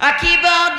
I keep on